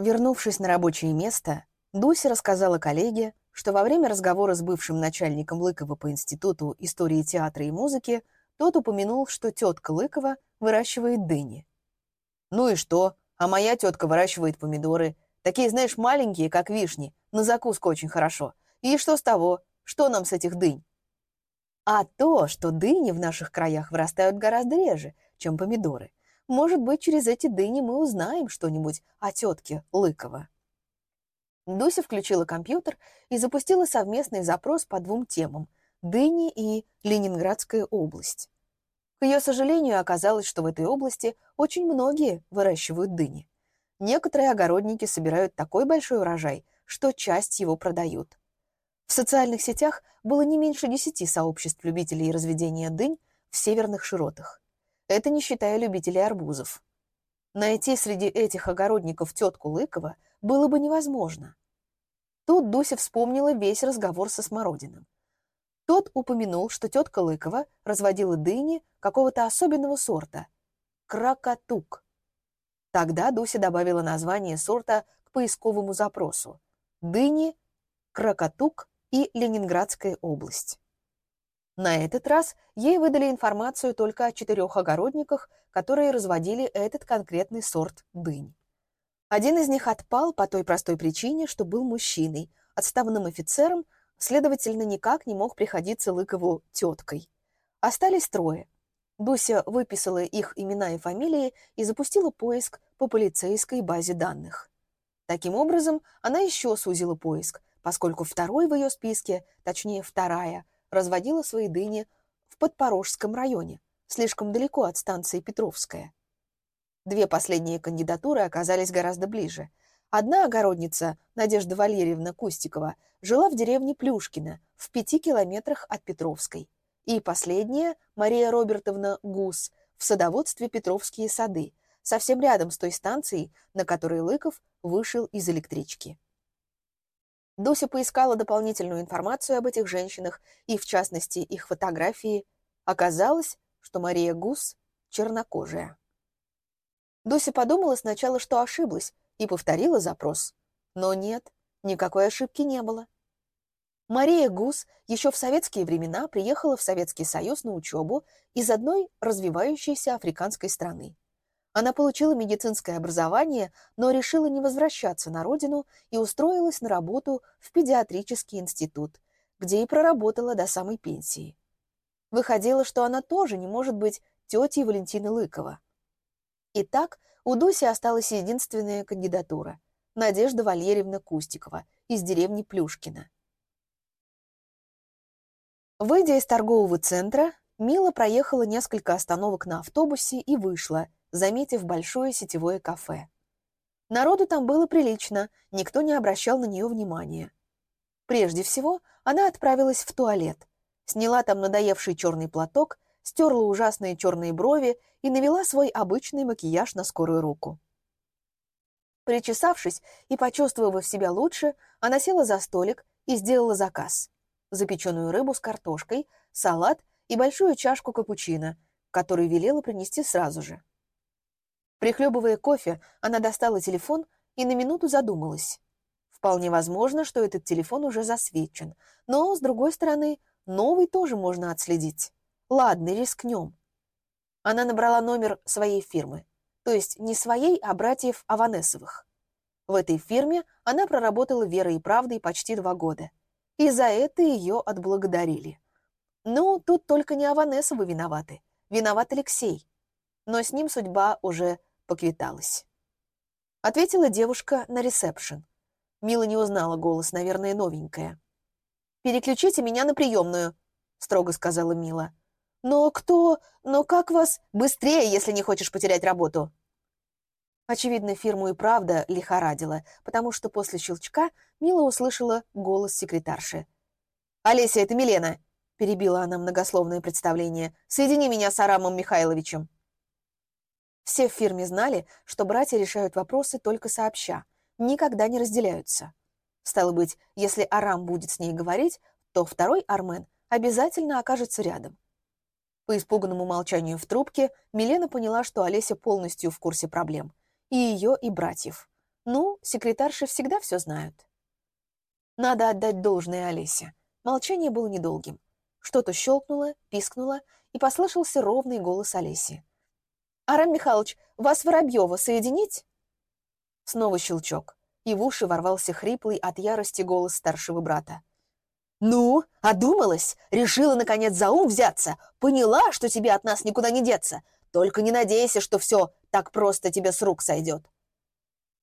Вернувшись на рабочее место, Дуся рассказала коллеге, что во время разговора с бывшим начальником Лыкова по Институту истории театра и музыки тот упомянул, что тетка Лыкова выращивает дыни. «Ну и что? А моя тетка выращивает помидоры. Такие, знаешь, маленькие, как вишни, на закуску очень хорошо. И что с того? Что нам с этих дынь?» А то, что дыни в наших краях вырастают гораздо реже, чем помидоры. Может быть, через эти дыни мы узнаем что-нибудь о тетке Лыкова. Дуся включила компьютер и запустила совместный запрос по двум темам – дыни и Ленинградская область. К ее сожалению, оказалось, что в этой области очень многие выращивают дыни. Некоторые огородники собирают такой большой урожай, что часть его продают. В социальных сетях было не меньше десяти сообществ любителей разведения дынь в северных широтах. Это не считая любителей арбузов. Найти среди этих огородников тетку Лыкова было бы невозможно. Тут Дуся вспомнила весь разговор со Смородиным. Тот упомянул, что тетка Лыкова разводила дыни какого-то особенного сорта – кракатук. Тогда Дуся добавила название сорта к поисковому запросу – дыни, кракатук и Ленинградская область. На этот раз ей выдали информацию только о четырех огородниках, которые разводили этот конкретный сорт дынь. Один из них отпал по той простой причине, что был мужчиной, отставным офицером, следовательно, никак не мог приходиться Лыкову теткой. Остались трое. Дуся выписала их имена и фамилии и запустила поиск по полицейской базе данных. Таким образом, она еще сузила поиск, поскольку второй в ее списке, точнее вторая, разводила свои дыни в Подпорожском районе, слишком далеко от станции Петровская. Две последние кандидатуры оказались гораздо ближе. Одна огородница, Надежда Валерьевна Кустикова, жила в деревне Плюшкино, в пяти километрах от Петровской. И последняя, Мария Робертовна Гус, в садоводстве Петровские сады, совсем рядом с той станцией, на которой Лыков вышел из электрички. Дуся поискала дополнительную информацию об этих женщинах и, в частности, их фотографии. Оказалось, что Мария Гус чернокожая. Дуся подумала сначала, что ошиблась, и повторила запрос. Но нет, никакой ошибки не было. Мария Гус еще в советские времена приехала в Советский Союз на учебу из одной развивающейся африканской страны. Она получила медицинское образование, но решила не возвращаться на родину и устроилась на работу в педиатрический институт, где и проработала до самой пенсии. Выходило, что она тоже не может быть тетей Валентины Лыкова. Итак, у Дуси осталась единственная кандидатура – Надежда Валерьевна Кустикова из деревни Плюшкина. Выйдя из торгового центра, Мила проехала несколько остановок на автобусе и вышла – заметив большое сетевое кафе. Народу там было прилично, никто не обращал на нее внимания. Прежде всего, она отправилась в туалет, сняла там надоевший черный платок, стерла ужасные черные брови и навела свой обычный макияж на скорую руку. Причесавшись и почувствовав себя лучше, она села за столик и сделала заказ. Запеченную рыбу с картошкой, салат и большую чашку капучино, которую велела принести сразу же. Прихлебывая кофе, она достала телефон и на минуту задумалась. Вполне возможно, что этот телефон уже засвечен, но, с другой стороны, новый тоже можно отследить. Ладно, рискнем. Она набрала номер своей фирмы, то есть не своей, а братьев Аванесовых. В этой фирме она проработала верой и правдой почти два года. И за это ее отблагодарили. Ну, тут только не Аванесовы виноваты. Виноват Алексей. Но с ним судьба уже поквиталась. Ответила девушка на ресепшн. Мила не узнала голос, наверное, новенькая. «Переключите меня на приемную», — строго сказала Мила. «Но кто? Но как вас? Быстрее, если не хочешь потерять работу!» Очевидно, фирму и правда лихорадила, потому что после щелчка Мила услышала голос секретарши. «Олеся, это Милена!» — перебила она многословное представление. «Соедини меня с Арамом Михайловичем!» Все в фирме знали, что братья решают вопросы только сообща, никогда не разделяются. Стало быть, если Арам будет с ней говорить, то второй Армен обязательно окажется рядом. По испуганному молчанию в трубке Милена поняла, что Олеся полностью в курсе проблем. И ее, и братьев. Ну, секретарши всегда все знают. Надо отдать должное Олесе. Молчание было недолгим. Что-то щелкнуло, пискнуло, и послышался ровный голос Олеси. «Арам Михайлович, вас Воробьева соединить?» Снова щелчок, и в уши ворвался хриплый от ярости голос старшего брата. «Ну, одумалась? Решила, наконец, за ум взяться? Поняла, что тебе от нас никуда не деться? Только не надейся, что все так просто тебе с рук сойдет».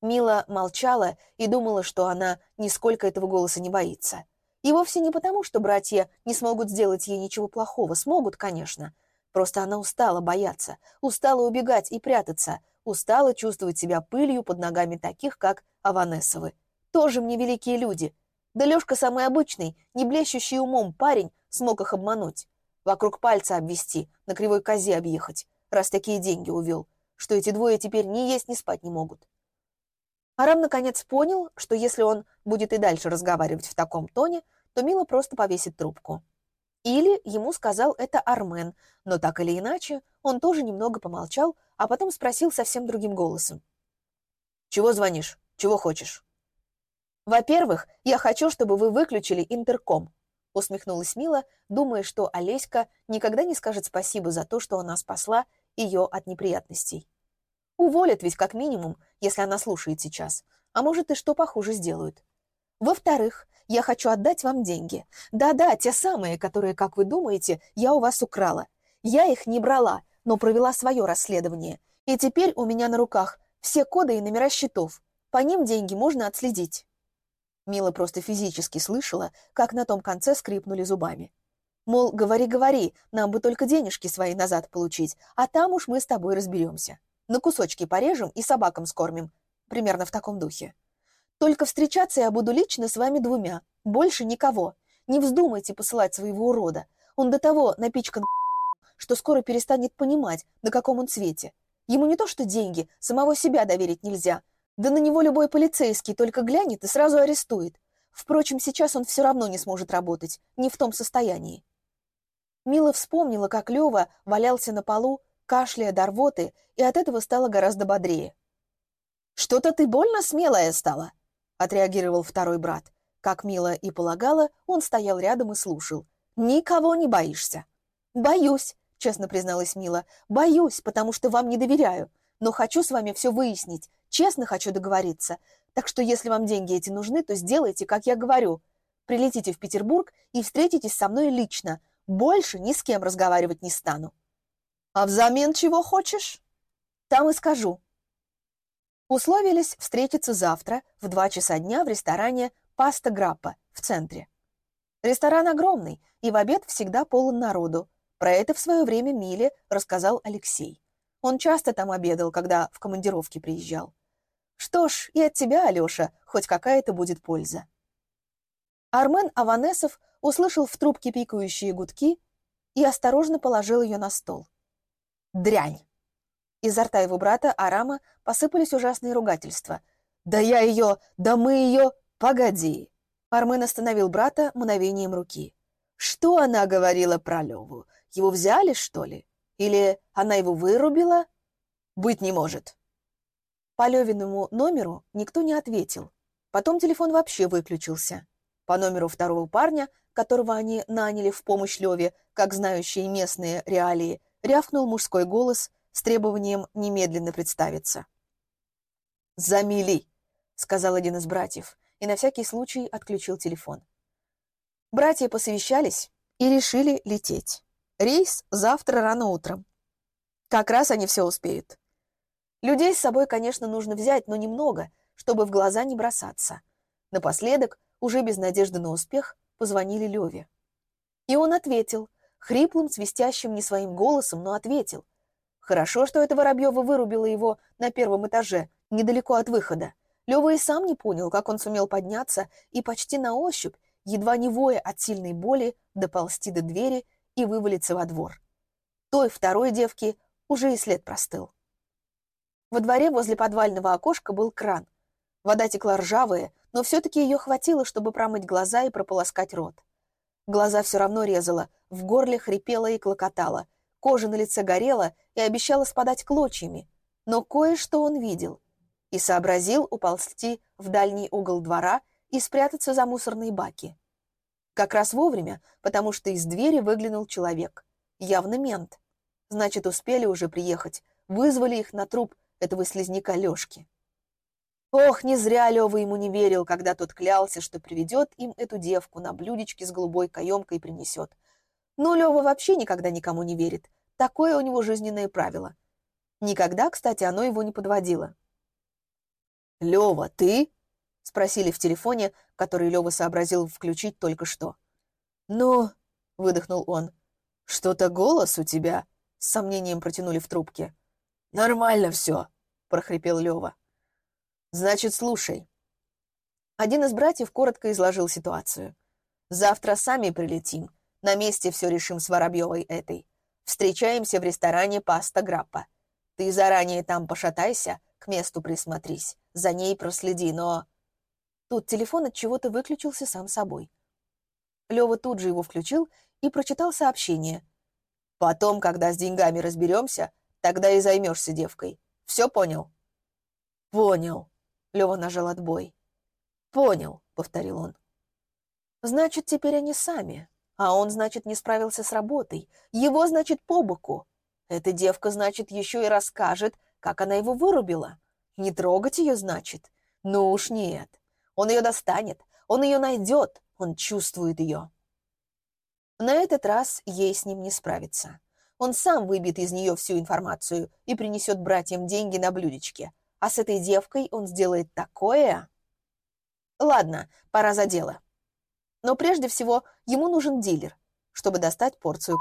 Мила молчала и думала, что она нисколько этого голоса не боится. И вовсе не потому, что братья не смогут сделать ей ничего плохого. Смогут, конечно. Просто она устала бояться, устала убегать и прятаться, устала чувствовать себя пылью под ногами таких, как Аванесовы. Тоже мне великие люди. Да Лёшка самый обычный, не блещущий умом парень смог их обмануть. Вокруг пальца обвести, на кривой козе объехать, раз такие деньги увел, что эти двое теперь ни есть, ни спать не могут. Арам наконец понял, что если он будет и дальше разговаривать в таком тоне, то Мила просто повесит трубку. Или ему сказал это Армен, но так или иначе он тоже немного помолчал, а потом спросил совсем другим голосом. «Чего звонишь? Чего хочешь?» «Во-первых, я хочу, чтобы вы выключили интерком», усмехнулась Мила, думая, что Олеська никогда не скажет спасибо за то, что она спасла ее от неприятностей. Уволят ведь как минимум, если она слушает сейчас. А может и что похуже сделают. Во-вторых, я хочу отдать вам деньги. Да-да, те самые, которые, как вы думаете, я у вас украла. Я их не брала, но провела свое расследование. И теперь у меня на руках все коды и номера счетов. По ним деньги можно отследить. Мила просто физически слышала, как на том конце скрипнули зубами. Мол, говори, говори, нам бы только денежки свои назад получить, а там уж мы с тобой разберемся на кусочки порежем и собакам скормим. Примерно в таком духе. Только встречаться я буду лично с вами двумя. Больше никого. Не вздумайте посылать своего урода. Он до того напичкан что скоро перестанет понимать, на каком он цвете. Ему не то что деньги, самого себя доверить нельзя. Да на него любой полицейский только глянет и сразу арестует. Впрочем, сейчас он все равно не сможет работать, не в том состоянии. Мила вспомнила, как Лева валялся на полу, кашляя до рвоты, и от этого стало гораздо бодрее. «Что-то ты больно смелая стала», — отреагировал второй брат. Как Мила и полагала, он стоял рядом и слушал. «Никого не боишься». «Боюсь», — честно призналась Мила. «Боюсь, потому что вам не доверяю. Но хочу с вами все выяснить. Честно хочу договориться. Так что если вам деньги эти нужны, то сделайте, как я говорю. Прилетите в Петербург и встретитесь со мной лично. Больше ни с кем разговаривать не стану». А взамен чего хочешь? Там и скажу. Условились встретиться завтра в два часа дня в ресторане «Паста Граппа» в центре. Ресторан огромный, и в обед всегда полон народу. Про это в свое время Миле рассказал Алексей. Он часто там обедал, когда в командировке приезжал. Что ж, и от тебя, Алеша, хоть какая-то будет польза. Армен Аванесов услышал в трубке пикающие гудки и осторожно положил ее на стол. Дрянь!» Изо рта его брата Арама посыпались ужасные ругательства. «Да я ее! Да мы ее! Погоди!» Армен остановил брата мгновением руки. «Что она говорила про Леву? Его взяли, что ли? Или она его вырубила?» «Быть не может!» По Левиному номеру никто не ответил. Потом телефон вообще выключился. По номеру второго парня, которого они наняли в помощь Леве, как знающие местные реалии, рявкнул мужской голос с требованием немедленно представиться. «Замели!» — сказал один из братьев, и на всякий случай отключил телефон. Братья посовещались и решили лететь. Рейс завтра рано утром. Как раз они все успеют. Людей с собой, конечно, нужно взять, но немного, чтобы в глаза не бросаться. Напоследок, уже без надежды на успех, позвонили Леве. И он ответил, хриплым, свистящим не своим голосом, но ответил. Хорошо, что это Воробьева вырубила его на первом этаже, недалеко от выхода. Лёва и сам не понял, как он сумел подняться и почти на ощупь, едва не воя от сильной боли, доползти до двери и вывалиться во двор. Той второй девки уже и след простыл. Во дворе возле подвального окошка был кран. Вода текла ржавая, но все-таки ее хватило, чтобы промыть глаза и прополоскать рот. Глаза все равно резала, в горле хрипело и клокотало, кожа на лице горела и обещала спадать клочьями. Но кое-что он видел. и сообразил уползти в дальний угол двора и спрятаться за мусорные баки. Как раз вовремя, потому что из двери выглянул человек. Явно мент. Значит, успели уже приехать. Вызвали их на труп этого слизняка Лёшки. Ох, не зря Лёва ему не верил, когда тот клялся, что приведет им эту девку на блюдечке с голубой каемкой принесет. Но Лёва вообще никогда никому не верит. Такое у него жизненное правило. Никогда, кстати, оно его не подводило. «Лёва, ты?» — спросили в телефоне, который Лёва сообразил включить только что. «Ну?» — выдохнул он. «Что-то голос у тебя?» — с сомнением протянули в трубке. «Нормально все», — прохрипел Лёва. «Значит, слушай». Один из братьев коротко изложил ситуацию. «Завтра сами прилетим. На месте все решим с Воробьевой этой. Встречаемся в ресторане «Паста Граппа». Ты заранее там пошатайся, к месту присмотрись, за ней проследи, но...» Тут телефон от чего-то выключился сам собой. Лёва тут же его включил и прочитал сообщение. «Потом, когда с деньгами разберемся, тогда и займешься девкой. Все понял?» «Понял», — Лёва нажал отбой. «Понял», — повторил он. «Значит, теперь они сами. А он, значит, не справился с работой. Его, значит, по боку. Эта девка, значит, еще и расскажет, как она его вырубила. Не трогать ее, значит? Ну уж нет. Он ее достанет, он ее найдет, он чувствует ее. На этот раз ей с ним не справиться. Он сам выбьет из нее всю информацию и принесет братьям деньги на блюдечке. А с этой девкой он сделает такое... Ладно, пора за дело. Но прежде всего ему нужен дилер, чтобы достать порцию